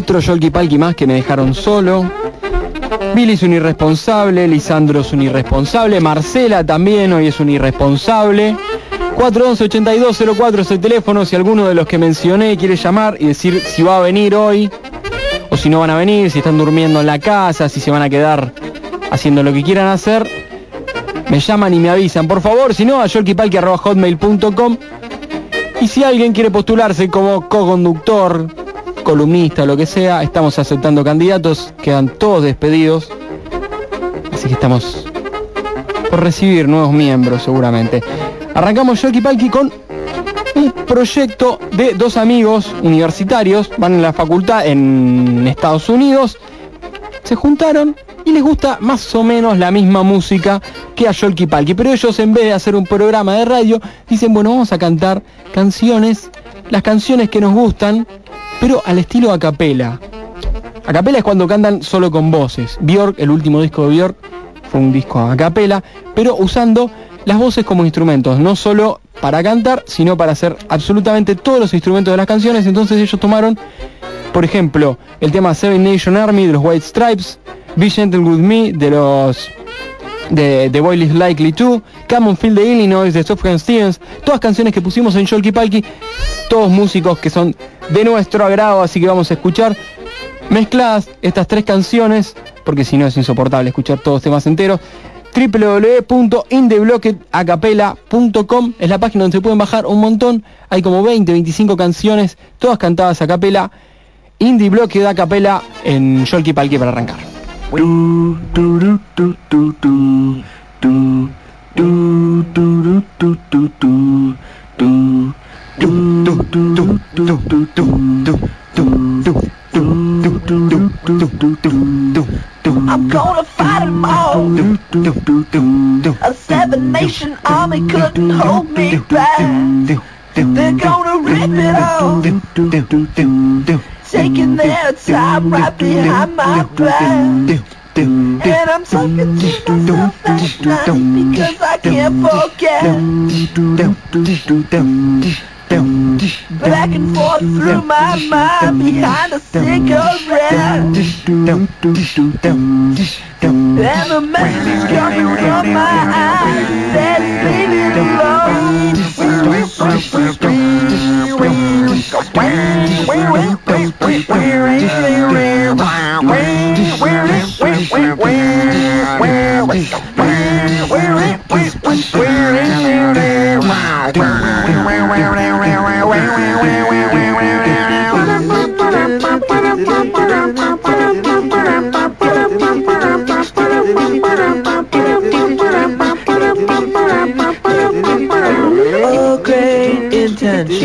Otro Yolki Palki más que me dejaron solo. Billy es un irresponsable, Lisandro es un irresponsable, Marcela también hoy es un irresponsable. 411-8204 es el teléfono si alguno de los que mencioné quiere llamar y decir si va a venir hoy o si no van a venir, si están durmiendo en la casa, si se van a quedar haciendo lo que quieran hacer. Me llaman y me avisan, por favor, si no a hotmail.com y si alguien quiere postularse como co-conductor, columnista, lo que sea, estamos aceptando candidatos, quedan todos despedidos, así que estamos por recibir nuevos miembros seguramente. Arrancamos Yoki Palki con un proyecto de dos amigos universitarios, van en la facultad en Estados Unidos, se juntaron y les gusta más o menos la misma música que a Yolki Palki, pero ellos en vez de hacer un programa de radio, dicen, bueno, vamos a cantar canciones, las canciones que nos gustan, pero al estilo a capela. A capela es cuando cantan solo con voces. Björk, el último disco de Björk, fue un disco a capela, pero usando las voces como instrumentos, no solo para cantar, sino para hacer absolutamente todos los instrumentos de las canciones. Entonces ellos tomaron, por ejemplo, el tema Seven Nation Army de los White Stripes, Be Gentle With Me de los de The Boy Is Likely To, Feel the Illinois de Sufjan Stevens, todas canciones que pusimos en Sholky Palki, todos músicos que son de nuestro agrado, así que vamos a escuchar mezcladas estas tres canciones, porque si no es insoportable escuchar todos los temas enteros www.indeblocketacapela.com es la página donde se pueden bajar un montón, hay como 20, 25 canciones, todas cantadas a capela, Indie Blocket a capela en Sholky Palki para arrancar. I'm gonna fight them all. A seven nation army couldn't hold me back. They're gonna rip it off. Taking their time right behind my back. And I'm talking to myself at night because I can't forget. Back and forth through my mind behind a cigarette. And the message coming from my eyes says, leave it alone. Oh,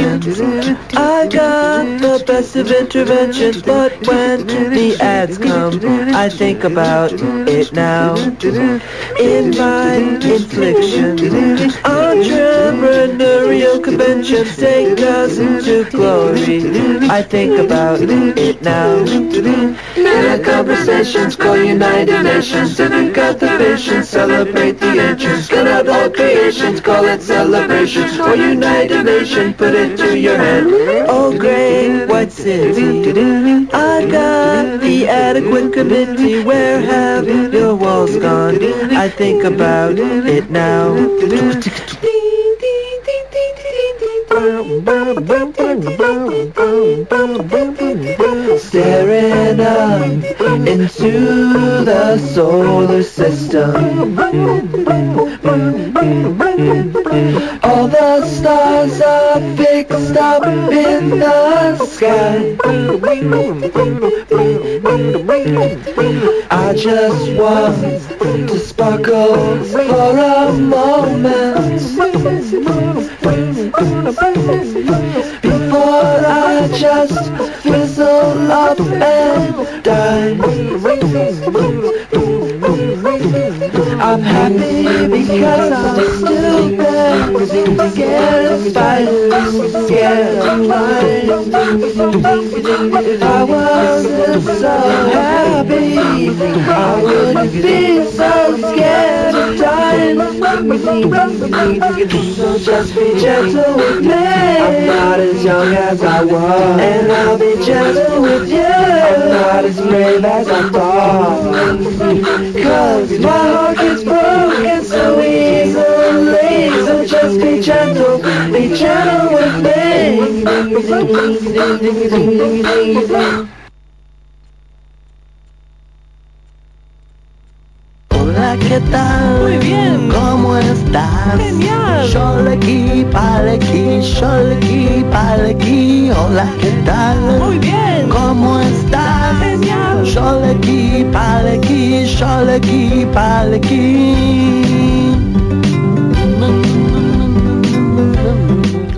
I of interventions, but when the ads come, I think about it now. In my infliction, entrepreneurial conventions take us to glory. I think about it now. In our conversations, call United Nations, and got the vision, celebrate the entrance. Cut out all creations, call it celebration. Or United Nation, put it to your head. Oh, great white city, I got the adequate committee. Where have your walls gone? I think about it now. Staring up into the solar system. All the stars are fixed up in the sky. I just want to sparkle for a moment. Before I just fizzle up and die. I'm happy because I'm there. Scared of spiders, scared of mine. I wasn't so happy. I wouldn't be so scared of dying. So just be gentle with me. I'm not as young as I was, and I'll be gentle with you. I'm not as brave as I thought. Cause my heart gets broken so easily. So just be gentle, be gentle with me. Hola, ¿qué tal? Muy bien. ¿Cómo estás? Genial. Sholeki, paleki, sholeki, paleki. Hola, ¿qué tal? Muy bien. ¿Cómo estás? Paleki.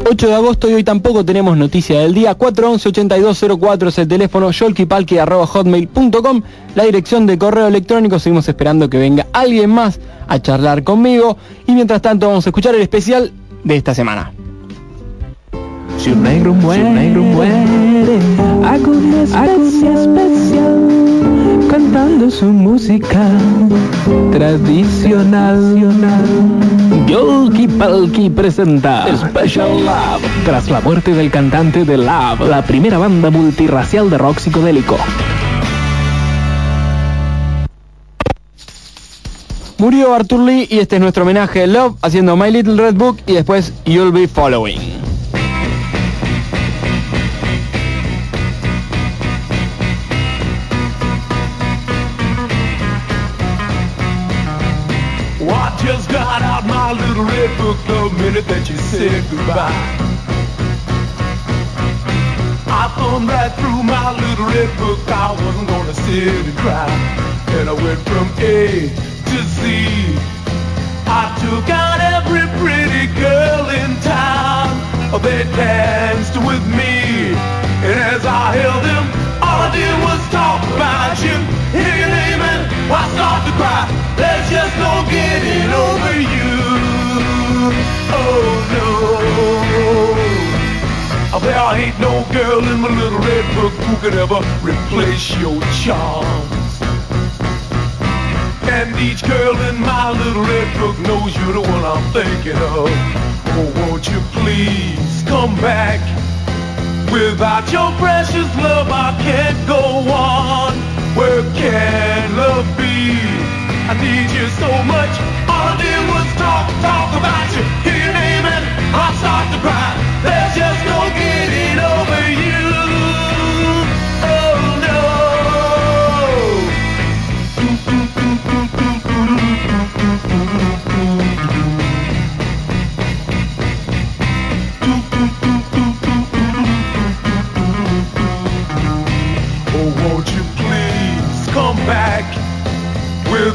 8 de agosto y hoy tampoco tenemos noticia del día. 411-8204 es el teléfono, yolkipalki.hotmail.com, la dirección de correo electrónico. Seguimos esperando que venga alguien más a charlar conmigo. Y mientras tanto vamos a escuchar el especial de esta semana. Si un negro muere, si un negro muere, hago una especie especial, cantando su música tradicional. Yolki Palki presenta Special Love, tras la muerte del cantante de Love, la primera banda multirracial de rock psicodélico. Murió Arthur Lee y este es nuestro homenaje a Love haciendo My Little Red Book y después You'll Be Following. My little red book the minute that you said goodbye. I thumbed right through my little red book. I wasn't gonna sit and cry. And I went from A to Z. I took out every pretty girl in town. They danced with me. And as I held them, all I did was talk about you. Hear your name and I start to cry. There's just no getting Oh, There ain't no girl in my little red book who could ever replace your charms. And each girl in my little red book knows you're the one I'm thinking of. Oh, won't you please come back? Without your precious love, I can't go on. Where can love be? I need you so much. All I did was talk, talk about you. Hear your name and I start to cry.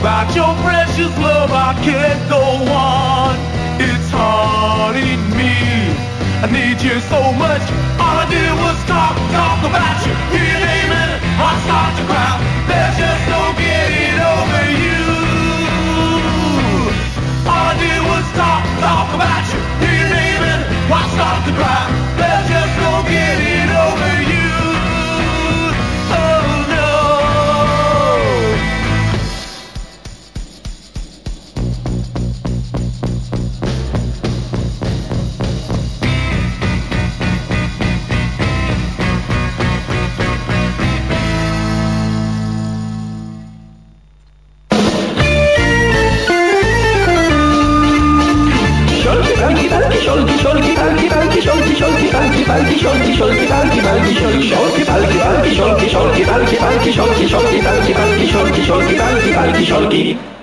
Without your precious love, I can't go on. It's haunting me. I need you so much. All I did was talk, talk about you. Hear your name and I start to cry. There's just no getting over you. All I did was talk, talk about you. Hear your name and I start to cry. There's just no getting I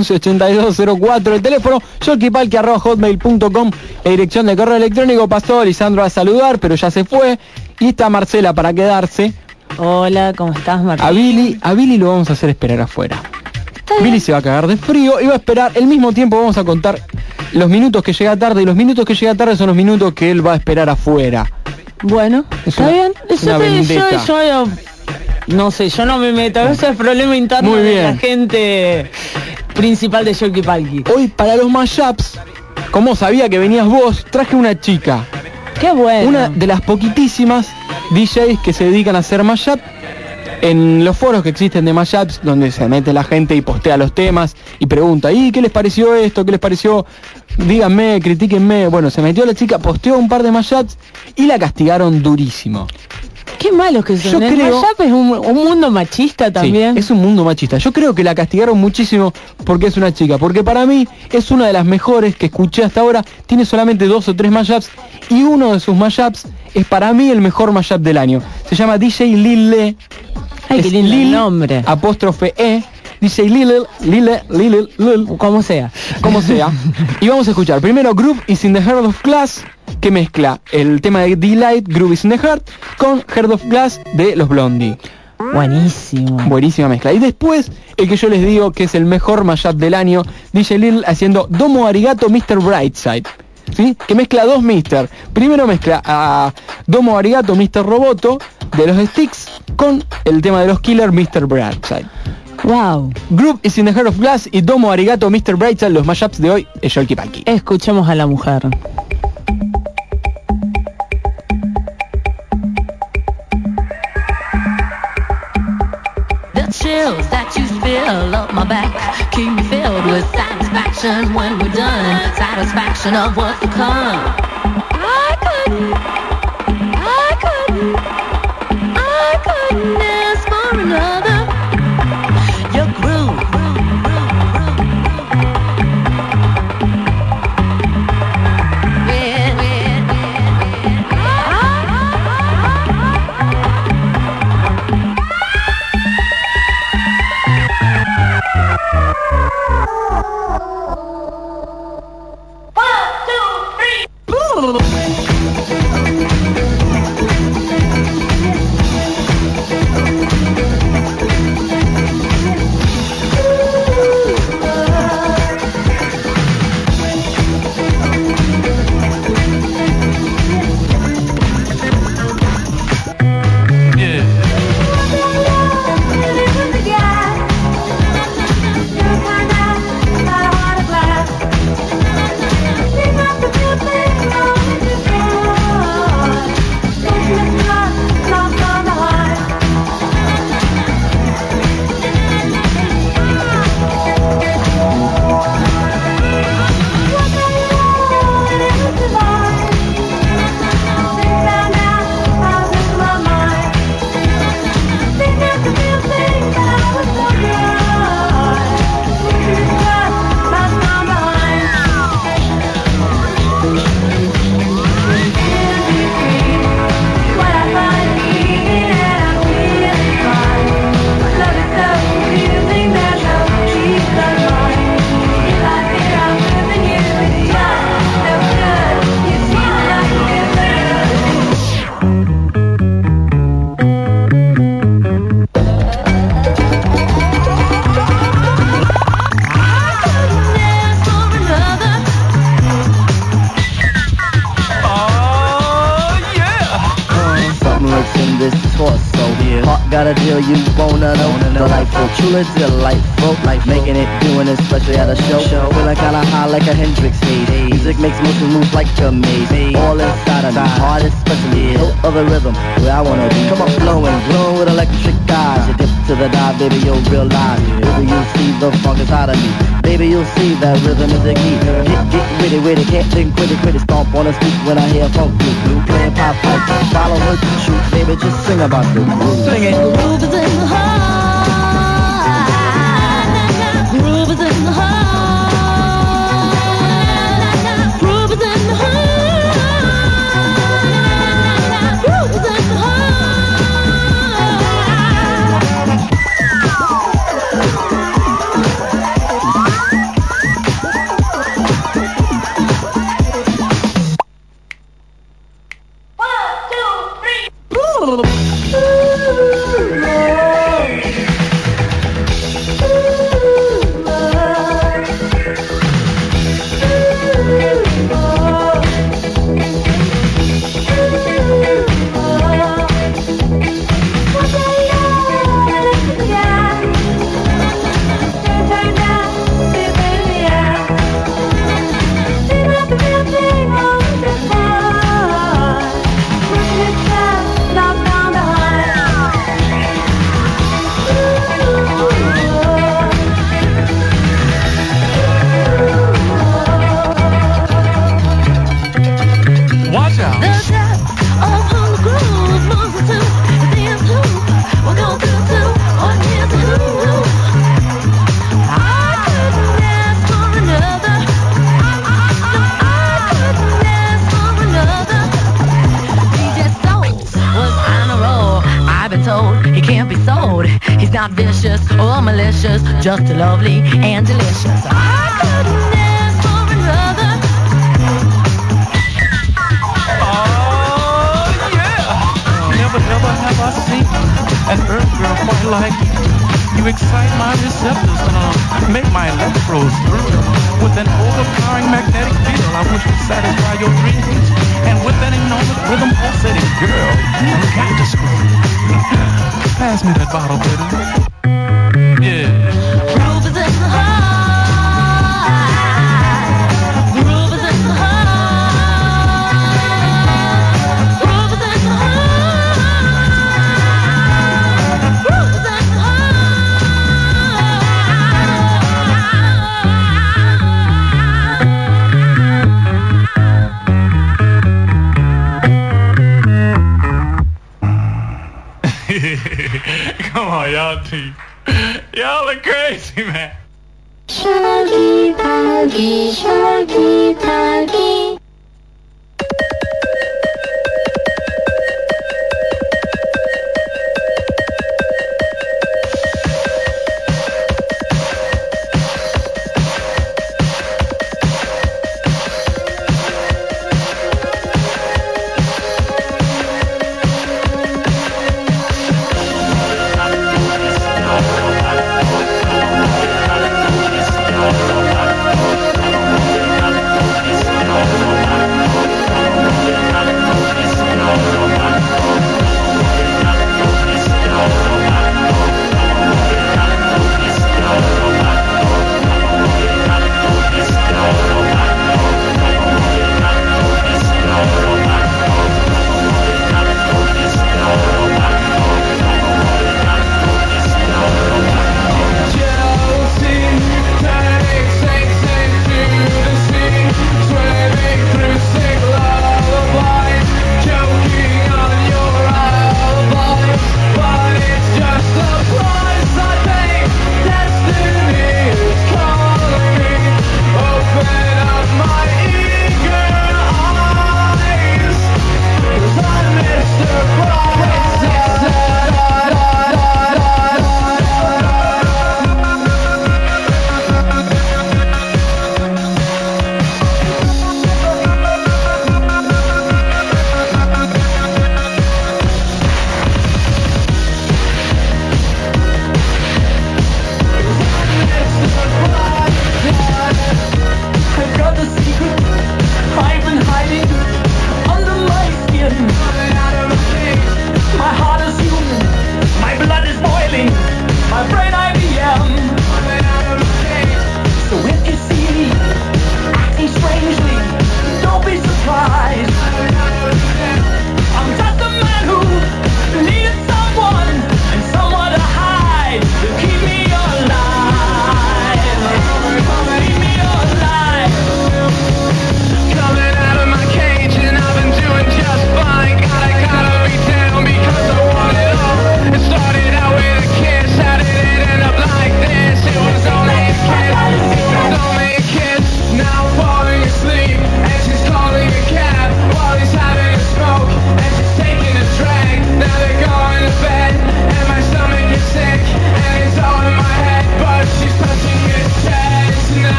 11-8204, el teléfono, hotmail.com la dirección de correo electrónico. Pasó Lisandro a saludar, pero ya se fue. Y está Marcela para quedarse. Hola, ¿cómo estás, Marcela? A Billy, a Billy lo vamos a hacer esperar afuera. Billy se va a cagar de frío y va a esperar el mismo tiempo vamos a contar los minutos que llega tarde y los minutos que llega tarde son los minutos que él va a esperar afuera bueno es está bien es eh, no sé yo no me meto ese es problema interno de la gente principal de Yorkie Palki. Hoy para los mashups, como sabía que venías vos, traje una chica. Qué bueno. Una de las poquitísimas DJs que se dedican a hacer mashup en los foros que existen de mashups, donde se mete la gente y postea los temas y pregunta, ¿y qué les pareció esto? ¿Qué les pareció? Díganme, critíquenme. Bueno, se metió la chica, posteó un par de mashups y la castigaron durísimo. Qué malos que son. Yo el creo- mashup es un, un mundo machista Sí, también. es un mundo machista. Yo creo que la castigaron muchísimo porque es una chica. Porque para mí es una de las mejores que escuché hasta ahora. Tiene solamente dos o tres mashups. Y uno de sus mashups es para mí el mejor mashup del año. Se llama DJ Lille. Ay, qué Es lindo el Lil, nombre. Apóstrofe E. DJ Lille, Lille, Lille, Lille. Como sea. Como sea. y vamos a escuchar primero Groove is in the Heart of Glass, que mezcla el tema de Delight, Groove is in the Heart, con Heart of Glass de los Blondie. Buenísimo. Buenísima mezcla. Y después, el que yo les digo que es el mejor mashup del año, DJ Lil haciendo Domo Arigato Mr. Brightside. ¿Sí? Que mezcla dos Mr. Primero mezcla a Domo Arigato Mr. Roboto de los Sticks con el tema de los Killer Mr. Brightside. Wow. Group is in the Heart of Glass y Domo Arigato Mr. Brightside, los mashups de hoy, es Sholky Palki. Escuchemos a la mujer. The chills that you feel up my back keep me filled with satisfaction when we're done. Satisfaction of what's to come. I couldn't, I couldn't, I couldn't ask for. Delightful, truly delightful. Life making it, doing it, especially at a show. Feeling kinda high like a Hendrix haze. Music makes motion move like a maze. All inside of me, heart especially. No other rhythm where I wanna be. Come on, flowing, glowing with electric eyes. You dip to the dive, baby, you'll realize. Baby, you'll see the funk inside of me. Baby, you'll see that rhythm is the key. Get, get witty, witty, can't think, quit it, quit it. Stomp on the street when I hear funk blue, blue playing pop pipe. Follow her to shoot, baby, just sing about the groove. Sing it. Groove is in the heart. Just lovely and delicious. I. Oh, yeah. Never, never have I seen an earth girl quite like you. You excite my receptors and uh, make my electrodes thrill. With an overpowering magnetic field, I wish to satisfy your dreams. And with that enormous rhythm pulsating, girl, you got to scream. Pass me that bottle, baby.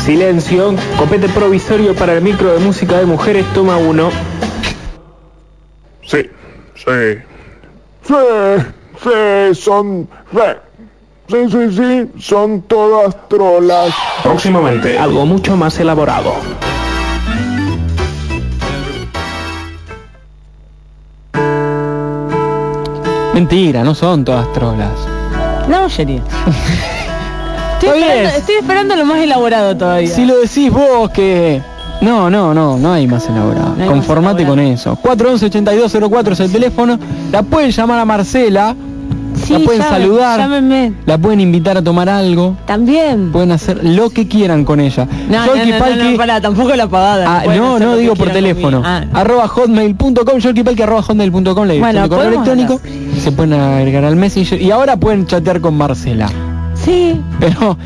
silencio. Copete provisorio para el micro de música de mujeres, toma uno. Sí, sí. Sí, sí, son... Sí, sí, sí, sí, son todas trolas. Próximamente, algo mucho más elaborado. Mentira, no son todas trolas. No, Jerry. Estoy esperando, estoy esperando lo más elaborado todavía. Si lo decís vos que... No, no, no, no hay más elaborado. hay más Conformate elaborado. con eso. 411-8204 es el teléfono. La pueden llamar a Marcela. Sí, la pueden saludar. Llámenme. La pueden invitar a tomar algo. También. Pueden hacer lo que quieran con ella. No, no, no, no, Palki- no, pará, tampoco la pagada. Ah, no, no digo por teléfono. Ah, Arroba hotmail.com, Yolkipalki arroba hotmail.com, la Bueno, correo electrónico. Se pueden agregar al Messenger. Y ahora pueden chatear con Marcela. Sí. Pero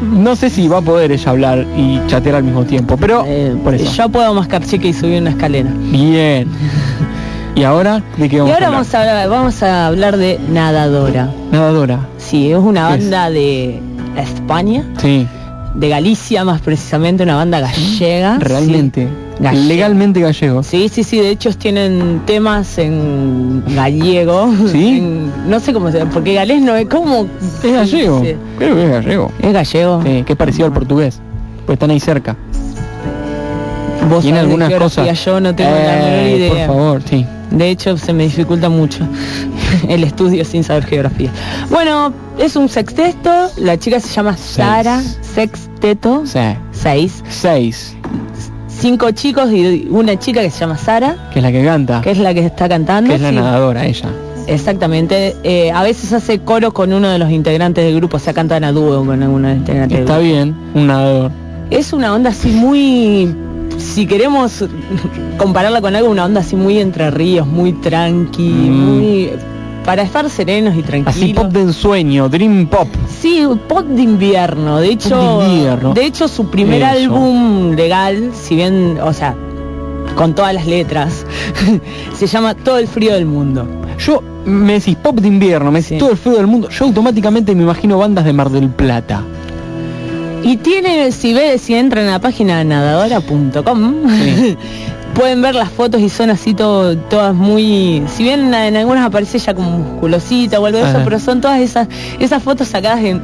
no sé si va a poder ella hablar y chatear al mismo tiempo. Pero Eh, por eso. Yo puedo mascar chica y subir una escalera. Bien. ¿Y ahora de qué Y vamos ahora a hablar? vamos a, hablar, vamos a hablar de Nadadora. Nadadora. Sí, es una banda de España, Sí, de Galicia más precisamente, una banda gallega. realmente. Gallego. Legalmente gallego. Sí, sí, sí, de hecho tienen temas en gallego. ¿Sí? En- no sé cómo se porque galés no es como... Es gallego. Sí. Creo que es gallego. Es gallego. Sí, que es parecido al portugués. Pues están ahí cerca. Vos Tiene algunas cosas. Yo no tengo la menor Eh, idea. Por favor, sí. De hecho, se me dificulta mucho el estudio sin saber geografía. Bueno, es un sexteto. La chica se llama Sara Sexteto. Sí. Seis. Seis. Cinco chicos y una chica que se llama Sara, Que es la que canta. que es la que está cantando. que es la sí. nadadora, ella. Exactamente. Eh, a veces hace coro con uno de los integrantes del grupo, o sea, cantan a dúo con alguno de los integrantes del Está grupo. bien, un nadador. Es una onda así muy... Si queremos compararla con algo, una onda así muy entre ríos, muy tranqui, Mm. muy... Para estar serenos y tranquilos. Así pop de ensueño, dream pop. Sí, pop de invierno. De hecho, de invierno. de hecho su primer Eso. álbum legal, si bien, o sea, con todas las letras, se llama Todo el frío del mundo. Yo me decís pop de invierno, me decís Sí. todo el frío del mundo. Yo automáticamente me imagino bandas de Mar del Plata. Y tiene, si ve, si entran a la página nadadora.com, Sí. pueden ver las fotos y son así todo, todas muy, si bien en algunas aparece ya como musculosita o algo de eso, pero son todas esas, esas fotos sacadas en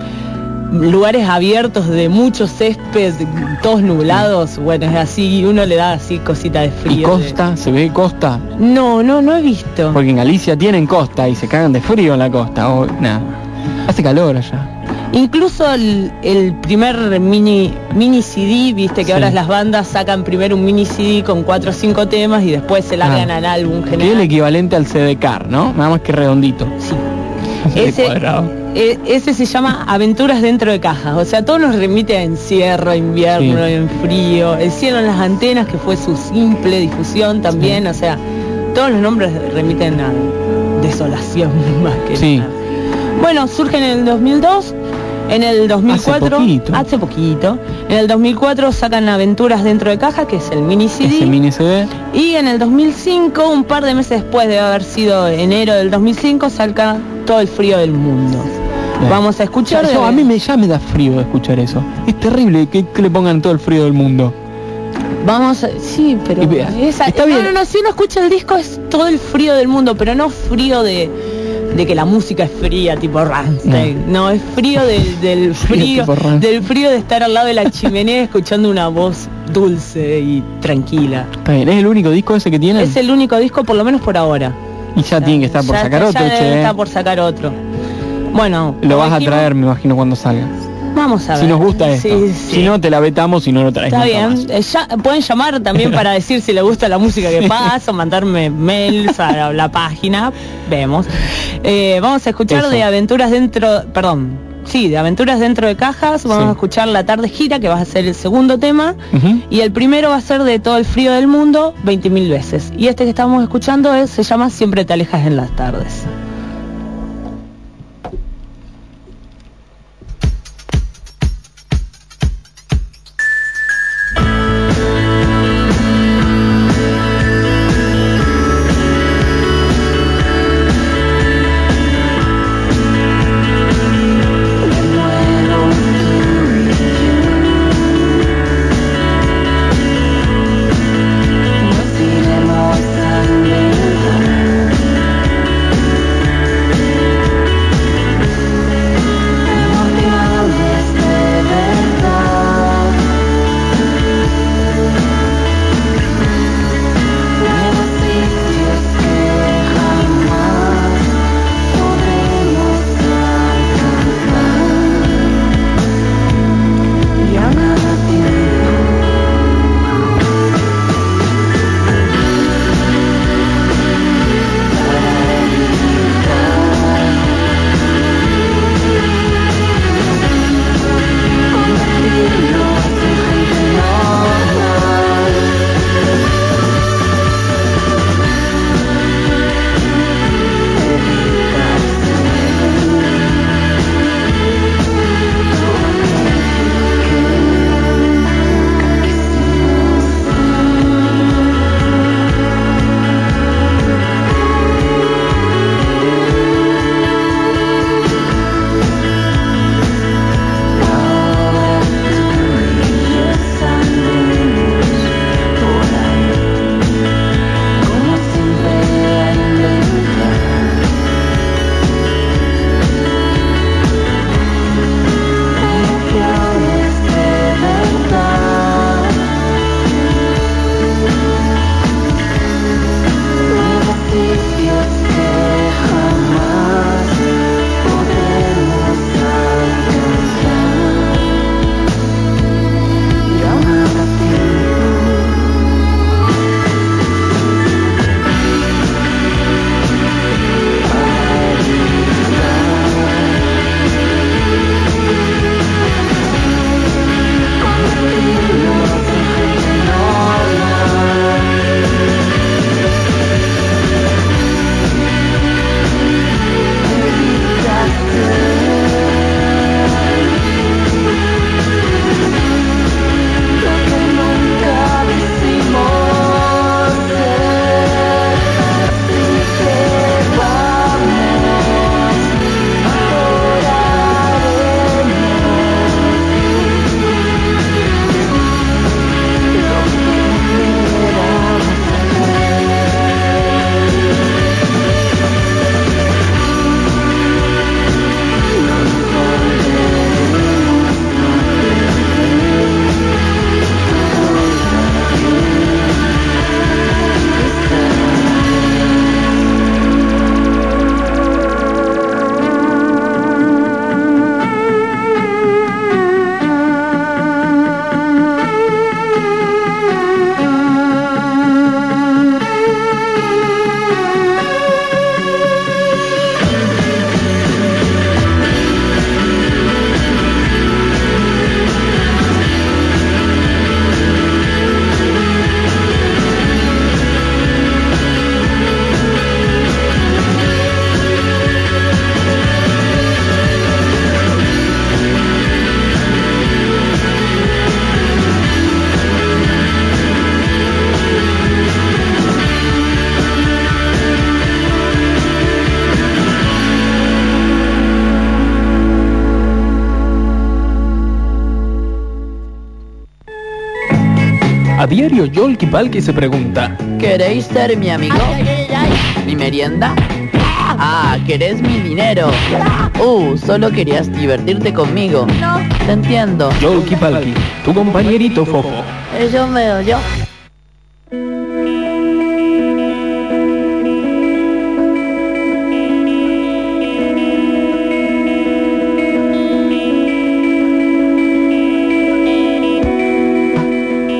lugares abiertos de mucho césped, todos nublados, bueno, es así, uno le da así cosita de frío. ¿Y de- costa? ¿Se ve costa? No, no, no he visto. Porque en Galicia tienen costa y se cagan de frío en la costa. O, nada. Hace calor allá. Incluso el, el primer mini mini CD, viste que Sí. ahora las bandas sacan primero un mini CD con cuatro o cinco temas y después se largan Ah. al álbum Que es el general. equivalente al CD-Car, ¿no? Nada más que redondito. Sí. Ese, e- ese se llama Aventuras dentro de cajas. O sea, todo nos remite a encierro, invierno, Sí. en frío. El cielo en las antenas, que fue su simple difusión también. O sea, todos los nombres remiten a desolación más que Sí. nada. Bueno, surge en el 2002. En el 2004, poquito. hace poquito. En el 2004 sacan Aventuras dentro de caja, que es el mini CD. Ese mini CD. Y en el 2005, un par de meses después de haber sido enero del 2005, saca todo el frío del mundo. Bien. Vamos a escuchar. De- a mí me, ya me da frío escuchar eso. Es terrible que, que le pongan todo el frío del mundo. Vamos a... Sí, pero... Esa- está no, bien. no, no, si uno escucha el disco es todo el frío del mundo, pero no frío de, de que la música es fría, tipo Rammstein. No, es frío del, del Frío del frío de estar al lado de la chimenea escuchando una voz dulce y tranquila. Está bien, es el único disco ese que tienen. Es el único disco, por lo menos por ahora. Y ya tiene que estar por Ya- sacar ya otro, che. estar por sacar otro. Bueno, Lo vas a traer, me imagino, cuando salga. Vamos a ver. Si nos gusta esto. Sí, sí. Si no, te la vetamos y no lo traes Está bien. Eh, ya- pueden llamar también para decir si les gusta la música que paso, mandarme mails a la, la página. Vemos. Eh, vamos a escuchar Eso. de aventuras dentro, perdón. Sí, de aventuras dentro de cajas. Vamos Sí. a escuchar La tarde gira, que va a ser el segundo tema. Y el primero va a ser de todo el frío del mundo, 20.000 veces. Y este que estamos escuchando es, se llama Siempre te alejas en las tardes. principal se pregunta, ¿queréis ser mi amigo? ¿Mi merienda? Ah, querés mi dinero. Uh, solo querías divertirte conmigo. No. Te entiendo. Jolky Palki, tu compañerito fofo. Eso me oyó.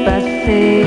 Pasé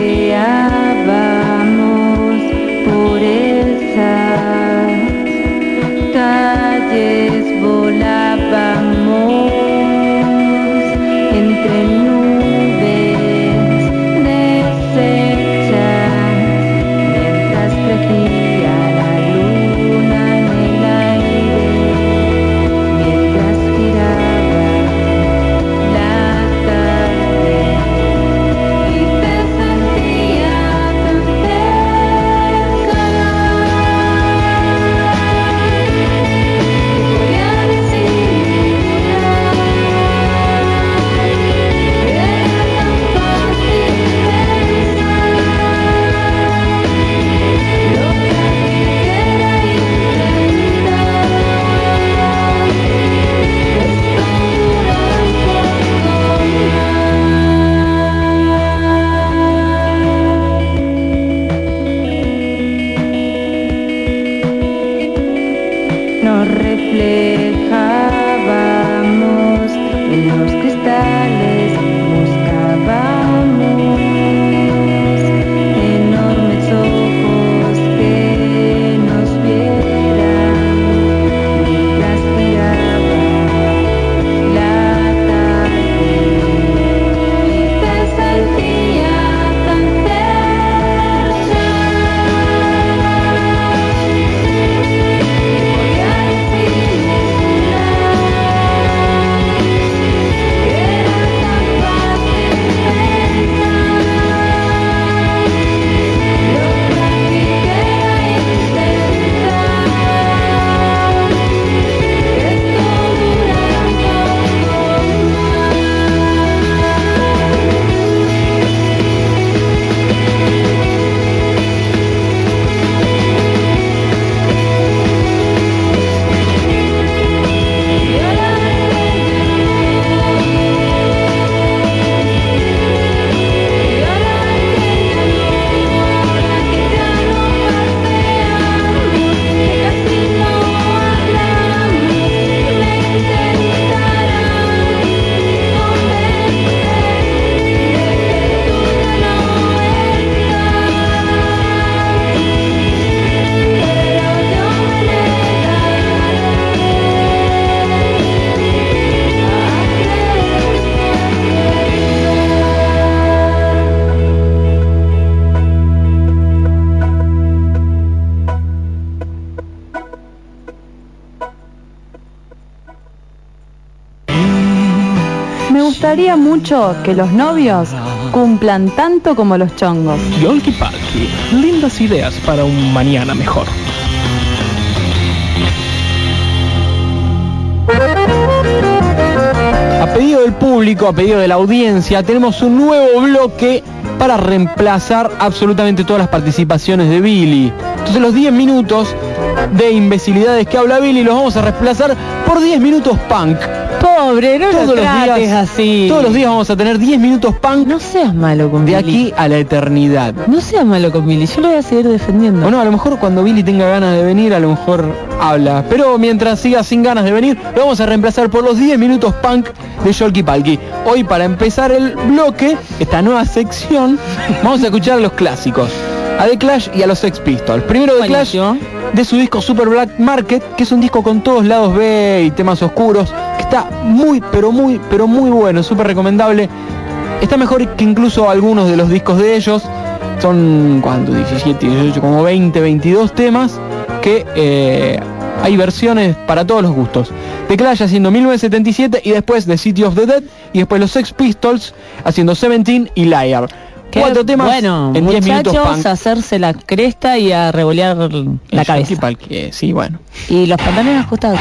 mucho que los novios cumplan tanto como los chongos. Yolki Palki, lindas ideas para un mañana mejor. A pedido del público, a pedido de la audiencia, tenemos un nuevo bloque para reemplazar absolutamente todas las participaciones de Billy. Entonces los 10 minutos de imbecilidades que habla Billy los vamos a reemplazar por 10 minutos punk. Pobre, no Todos lo los trates días, así. Todos los días vamos a tener 10 minutos punk No seas malo con de Billy. aquí a la eternidad. No seas malo con Billy, yo lo voy a seguir defendiendo. Bueno, a lo mejor cuando Billy tenga ganas de venir, a lo mejor habla. Pero mientras siga sin ganas de venir, lo vamos a reemplazar por los 10 minutos punk de Yolki Palki. Hoy, para empezar el bloque, esta nueva sección, vamos a escuchar a los clásicos. A The Clash y a los Sex Pistols. Primero The Clash. De su disco Super Black Market, que es un disco con todos lados B y temas oscuros, que está muy, pero muy, pero muy bueno, súper recomendable. Está mejor que incluso algunos de los discos de ellos. Son, ¿cuánto? 17, 18, como 20, 22 temas que eh, hay versiones para todos los gustos. The Clash haciendo 1977 y después The City of the Dead y después los Sex Pistols haciendo 17 y Liar. Cuatro temas bueno, en 10 minutos muchachos, hacerse la cresta y a revolear la cabeza. Sí, bueno. Y los pantalones ajustados.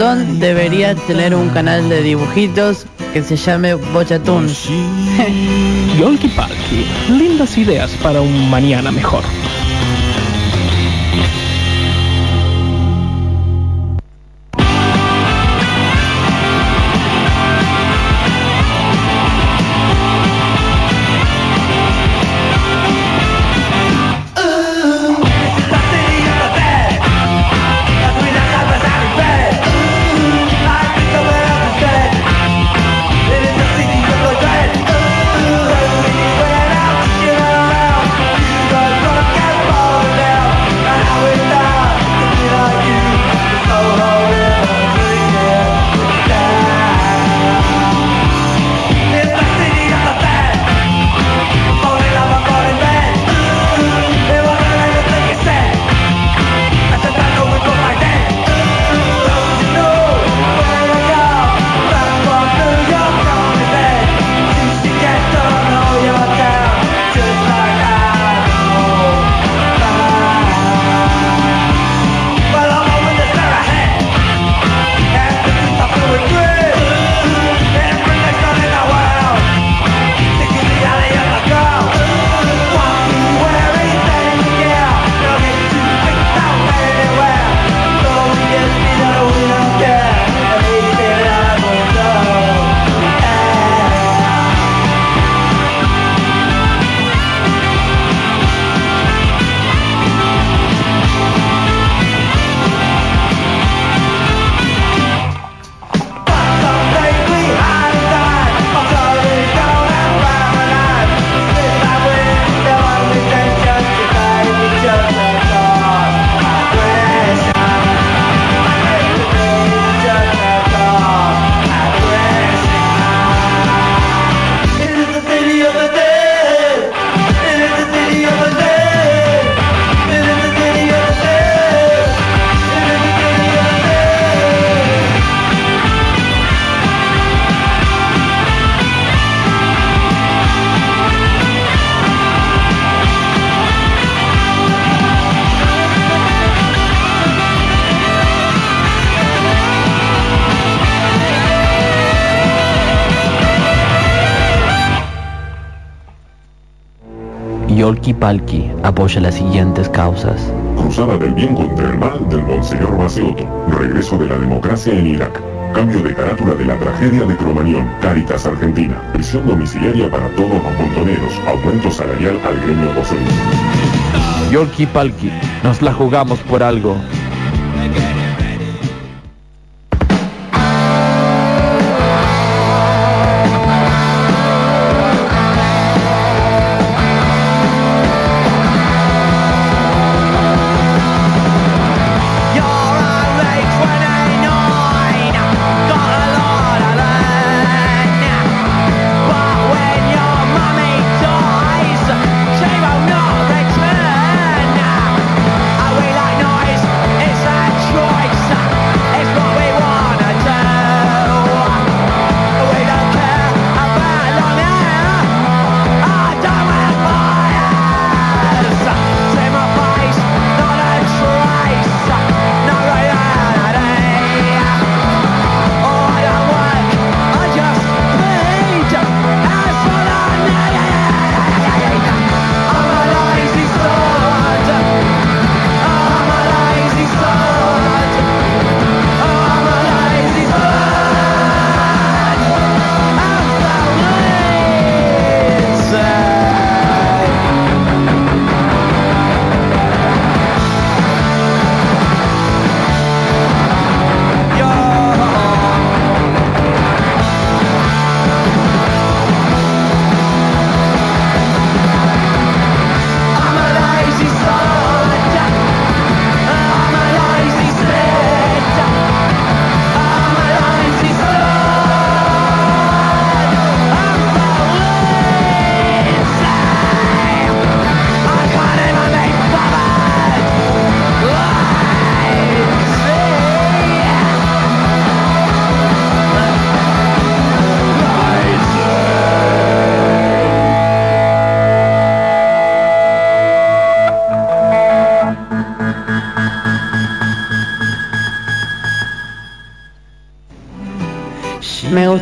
Bochatón debería tener un canal de dibujitos que se llame Bochatoons. Yolki Palki, lindas ideas para un mañana mejor. Yolki Palki apoya las siguientes causas. Cruzada del bien contra el mal del Monseñor Maceoto. Regreso de la democracia en Irak. Cambio de carátula de la tragedia de Cromañón. Caritas Argentina. Prisión domiciliaria para todos los montoneros. Aumento salarial al gremio docente. Yolki Palki, nos la jugamos por algo.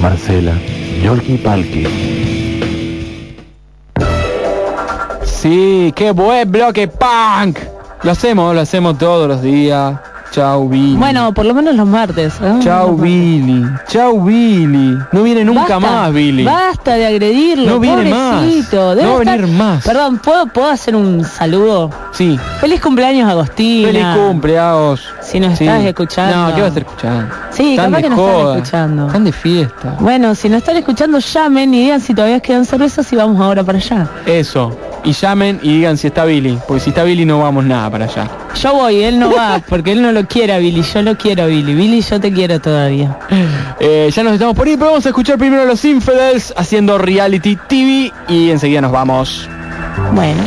Marcela. Yolki Palki. Sí, qué buen bloque punk. Lo hacemos, lo hacemos todos los días. Chau, Billy. Bueno, por lo menos los martes. ¿eh? Chau, Billy. Chau, Billy. No viene nunca Basta, más, Billy. Basta de agredirlo. No viene más. Debe No va a estar- venir más. Perdón, ¿puedo, ¿puedo hacer un saludo? Sí. Feliz cumpleaños, Agostina. Feliz cumpleaños. Si nos Sí. estás escuchando. No, ¿qué vas a estar escuchando? Sí, Están capaz que nos joda. están escuchando. Están de fiesta. Bueno, si nos están escuchando, llamen y digan si todavía quedan cervezas y vamos ahora para allá. Eso. Y llamen y digan si está Billy. Porque si está Billy no vamos nada para allá. Yo voy, él no va, porque él no lo quiere a Billy, yo lo quiero a Billy. Billy, yo te quiero todavía. Eh, ya nos estamos por ir, pero vamos a escuchar primero a los Infidels haciendo Reality TV y enseguida nos vamos. Bueno.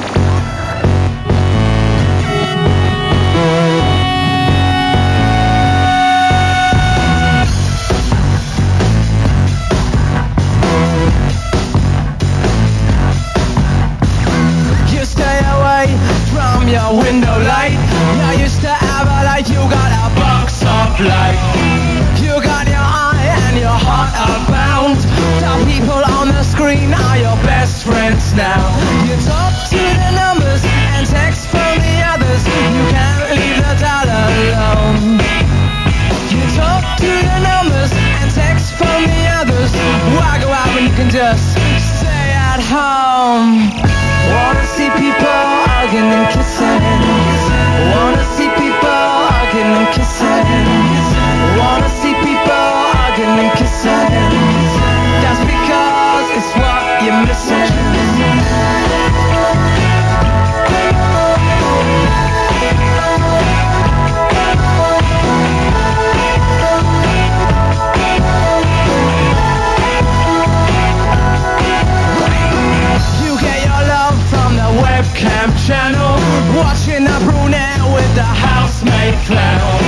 Watching the brunette with the housemaid clown.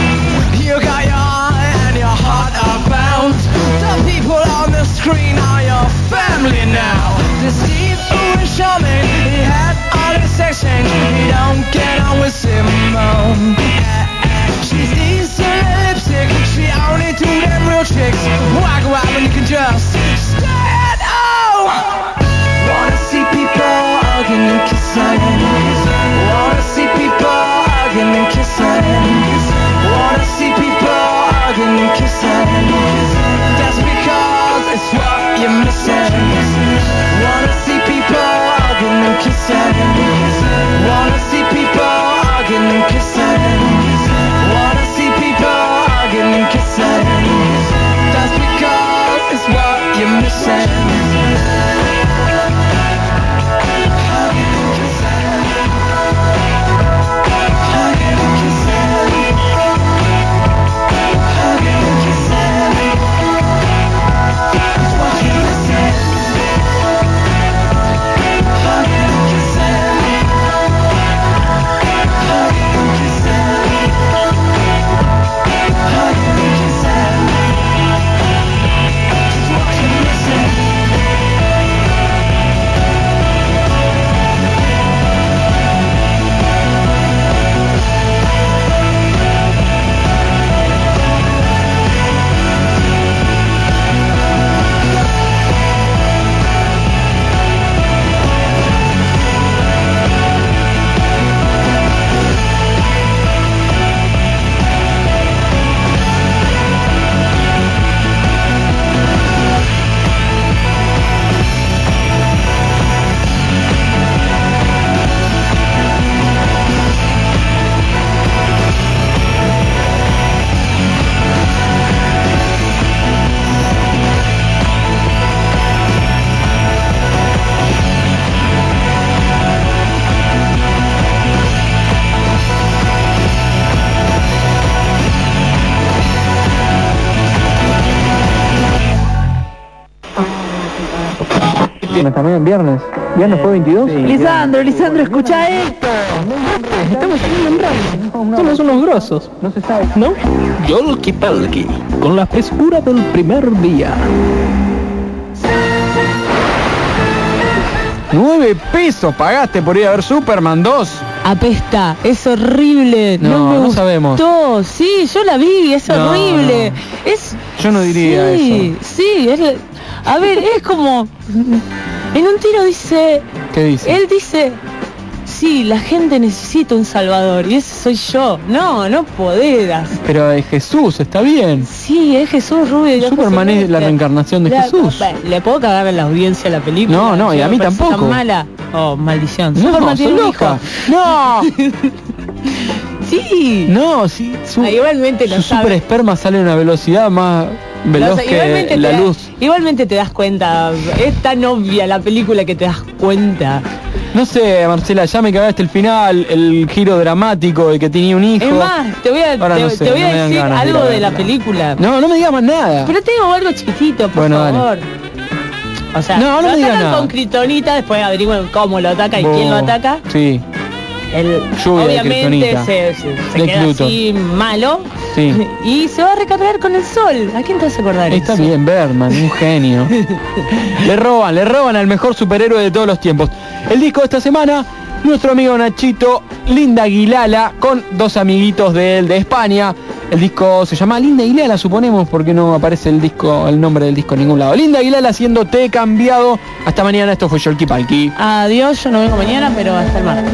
You got your eye and your heart are bound. The people on the screen También viernes. ¿Viernes fue 22? Lisandro, Lisandro, escucha esto. Estamos haciendo un radio. Somos unos grosos. No se sabe. ¿No? Yolki Palki, con la frescura del primer día. 9 pesos pagaste por ir a ver Superman 2. Apesta, es horrible. No, No, me no gustó. sabemos. Sí, yo la vi, es No, horrible. no. Es Yo no diría sí, eso. Sí, es a ver, es como en un tiro dice, ¿Qué dice? él dice, sí, la gente necesita un salvador y ese soy yo. No, no podés. Pero es Jesús, está bien. Sí, es Jesús Rubio. Superman es la reencarnación de Jesús. ¿Le puedo cagar a la audiencia la película? No, no, y a mí tampoco. tan mala. Oh, maldición. No, Superman tiene un hijo. No. Sí. No, sí. Su, Ah, igualmente lo su super esperma sale a una velocidad más veloz o sea, que igualmente la te da- luz. igualmente te das cuenta. Es tan obvia la película que te das cuenta. No sé, Marcela, ya me cagaste el final, el giro dramático de que tenía un hijo. Es más, te voy a, Ahora te, no sé, te voy no a me dan decir algo de la película. No, no me digas más nada. Pero tengo algo chiquitito, por Bueno, dale. favor. O sea, No, no lo atacan con Kryptonita, después averigüen cómo lo ataca y quién lo ataca. Sí, El, Lluvia obviamente se, se- se queda así malo sí. y se va a recargar con el sol. ¿A quién te vas a acordar Está eso? bien, Berman, un genio. le roban, le roban al mejor superhéroe de todos los tiempos. El disco de esta semana, nuestro amigo Nachito, Linda Aguilala, con dos amiguitos de él de España. El disco se llama Linda Aguilala, suponemos, porque no aparece el disco, el nombre del disco en ningún lado. Linda Aguilala haciendo Te he cambiado. Hasta mañana, esto fue Yolki Palki. Adiós, yo no vengo mañana, pero hasta el martes.